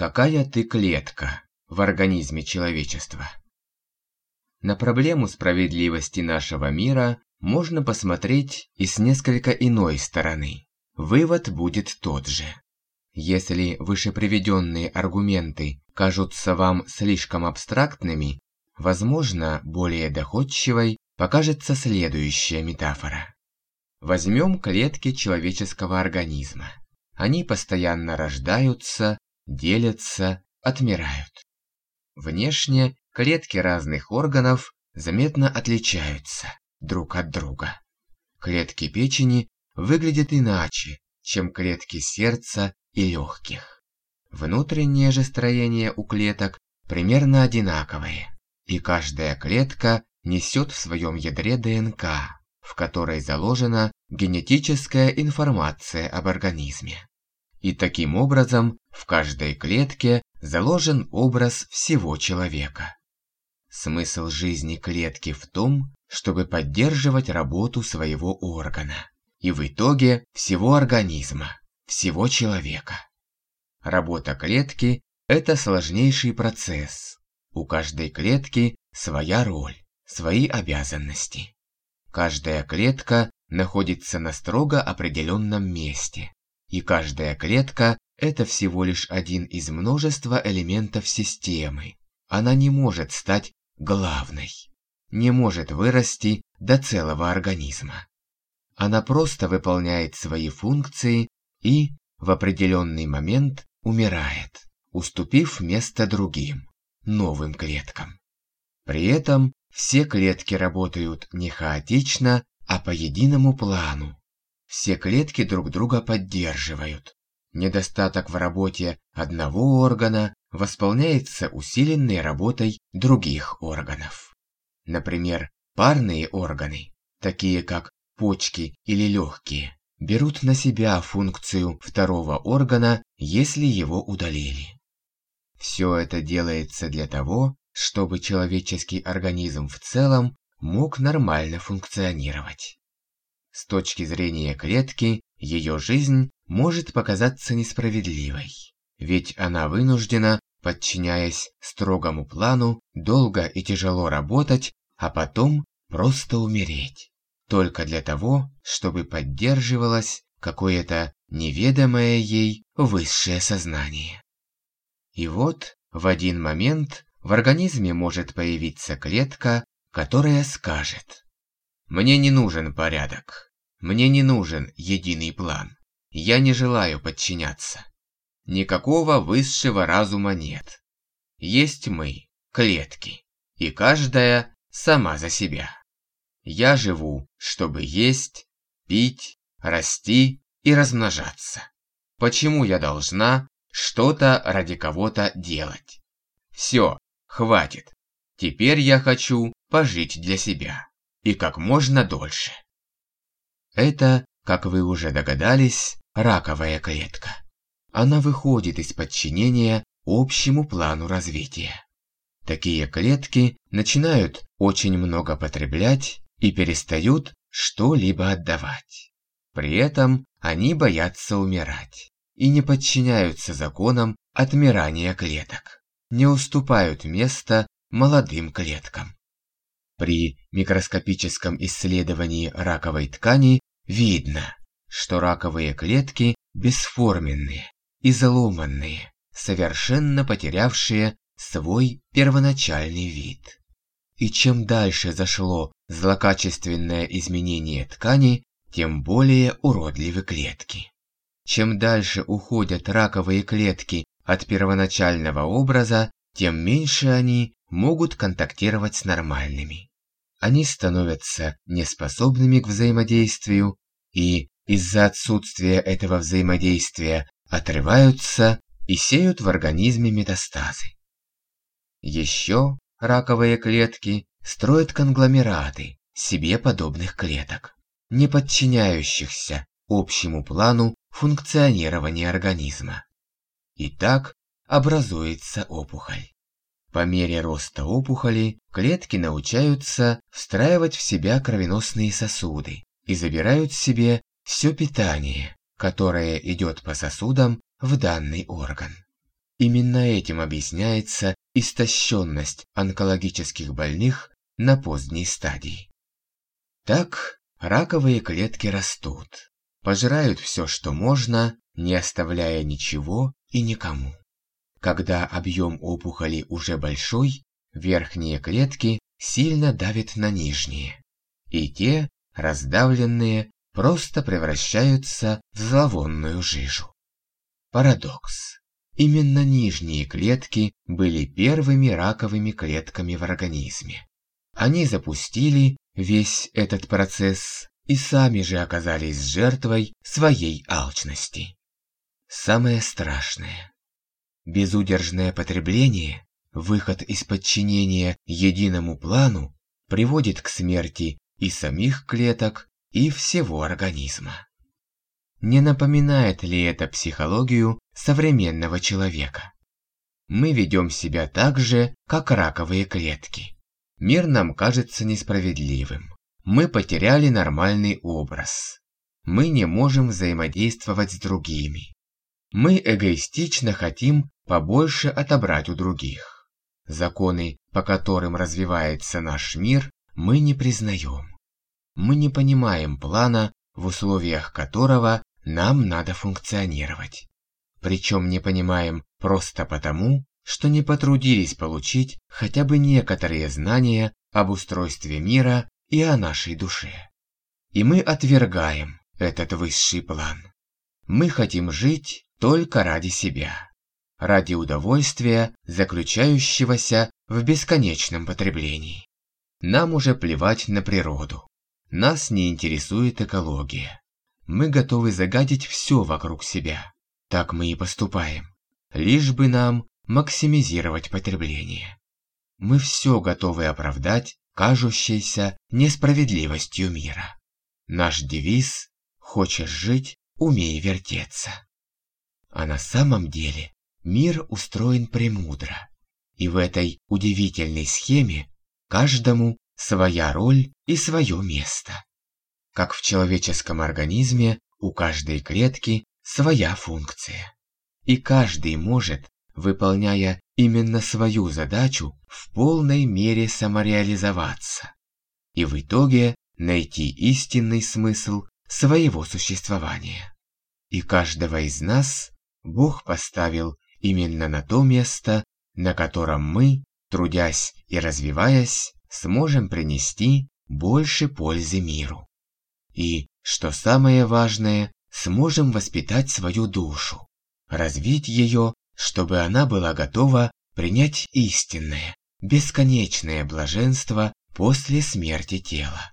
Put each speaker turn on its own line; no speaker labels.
Какая ты клетка в организме человечества? На проблему справедливости нашего мира можно посмотреть и с несколько иной стороны. Вывод будет тот же. Если вышеприведенные аргументы кажутся вам слишком абстрактными, возможно, более доходчивой покажется следующая метафора. Возьмем клетки человеческого организма. Они постоянно рождаются, делятся, отмирают. Внешне клетки разных органов заметно отличаются друг от друга. Клетки печени выглядят иначе, чем клетки сердца и легких. Внутреннее же строение у клеток примерно одинаковое, и каждая клетка несет в своем ядре ДНК, в которой заложена генетическая информация об организме. И таким образом в каждой клетке заложен образ всего человека. Смысл жизни клетки в том, чтобы поддерживать работу своего органа и в итоге всего организма, всего человека. Работа клетки – это сложнейший процесс. У каждой клетки своя роль, свои обязанности. Каждая клетка находится на строго определенном месте, и каждая клетка – это всего лишь один из множества элементов системы. Она не может стать главной, не может вырасти до целого организма. Она просто выполняет свои функции и в определенный момент умирает, уступив место другим, новым клеткам. При этом все клетки работают не хаотично, а по единому плану, все клетки друг друга поддерживают. Недостаток в работе одного органа восполняется усиленной работой других органов. Например, парные органы, такие как почки или легкие, берут на себя функцию второго органа, если его удалили. Все это делается для того, чтобы человеческий организм в целом мог нормально функционировать. С точки зрения клетки, ее жизнь может показаться несправедливой, ведь она вынуждена, подчиняясь строгому плану, долго и тяжело работать, а потом просто умереть, только для того, чтобы поддерживалось какое-то неведомое ей высшее сознание. И вот в один момент в организме может появиться клетка, которая скажет мне не нужен порядок. Мне не нужен единый план. Я не желаю подчиняться. Никакого высшего разума нет. Есть мы, клетки, и каждая сама за себя. Я живу, чтобы есть, пить, расти и размножаться. Почему я должна что-то ради кого-то делать? Все, хватит. Теперь я хочу пожить для себя и как можно дольше. Это, как вы уже догадались, раковая клетка. Она выходит из подчинения общему плану развития. Такие клетки начинают очень много потреблять и перестают что-либо отдавать. При этом они боятся умирать и не подчиняются законам отмирания клеток, не уступают место молодым клеткам. При микроскопическом исследовании раковой ткани видно, что раковые клетки бесформенные, изломанные, совершенно потерявшие свой первоначальный вид. И чем дальше зашло злокачественное изменение ткани, тем более уродливы клетки. Чем дальше уходят раковые клетки от первоначального образа, тем меньше они могут контактировать с нормальными они становятся неспособными к взаимодействию и из-за отсутствия этого взаимодействия отрываются и сеют в организме метастазы. Еще раковые клетки строят конгломераты себе подобных клеток, не подчиняющихся общему плану функционирования организма. И так образуется опухоль. По мере роста опухоли клетки научаются встраивать в себя кровеносные сосуды и забирают себе все питание, которое идет по сосудам в данный орган. Именно этим объясняется истощенность онкологических больных на поздней стадии. Так, раковые клетки растут, пожирают все, что можно, не оставляя ничего и никому. Когда объем опухоли уже большой, верхние клетки сильно давят на нижние, и те, раздавленные, просто превращаются в зловонную жижу. Парадокс. Именно нижние клетки были первыми раковыми клетками в организме. Они запустили весь этот процесс и сами же оказались жертвой своей алчности. Самое страшное. Безудержное потребление, выход из подчинения единому плану, приводит к смерти и самих клеток, и всего организма. Не напоминает ли это психологию современного человека? Мы ведем себя так же, как раковые клетки. Мир нам кажется несправедливым. Мы потеряли нормальный образ. Мы не можем взаимодействовать с другими. Мы эгоистично хотим побольше отобрать у других. Законы, по которым развивается наш мир, мы не признаем. Мы не понимаем плана, в условиях которого нам надо функционировать. Причем не понимаем просто потому, что не потрудились получить хотя бы некоторые знания об устройстве мира и о нашей душе. И мы отвергаем этот высший план. Мы хотим жить только ради себя, ради удовольствия, заключающегося в бесконечном потреблении. Нам уже плевать на природу. Нас не интересует экология. Мы готовы загадить все вокруг себя. Так мы и поступаем. Лишь бы нам максимизировать потребление. Мы все готовы оправдать кажущейся несправедливостью мира. Наш девиз «Хочешь жить, умей вертеться». А на самом деле мир устроен премудро. И в этой удивительной схеме каждому своя роль и свое место. Как в человеческом организме у каждой клетки своя функция. И каждый может, выполняя именно свою задачу, в полной мере самореализоваться. И в итоге найти истинный смысл своего существования. И каждого из нас Бог поставил именно на то место, на котором мы, трудясь и развиваясь, сможем принести больше пользы миру. И, что самое важное, сможем воспитать свою душу, развить ее, чтобы она была готова принять истинное, бесконечное блаженство после смерти тела.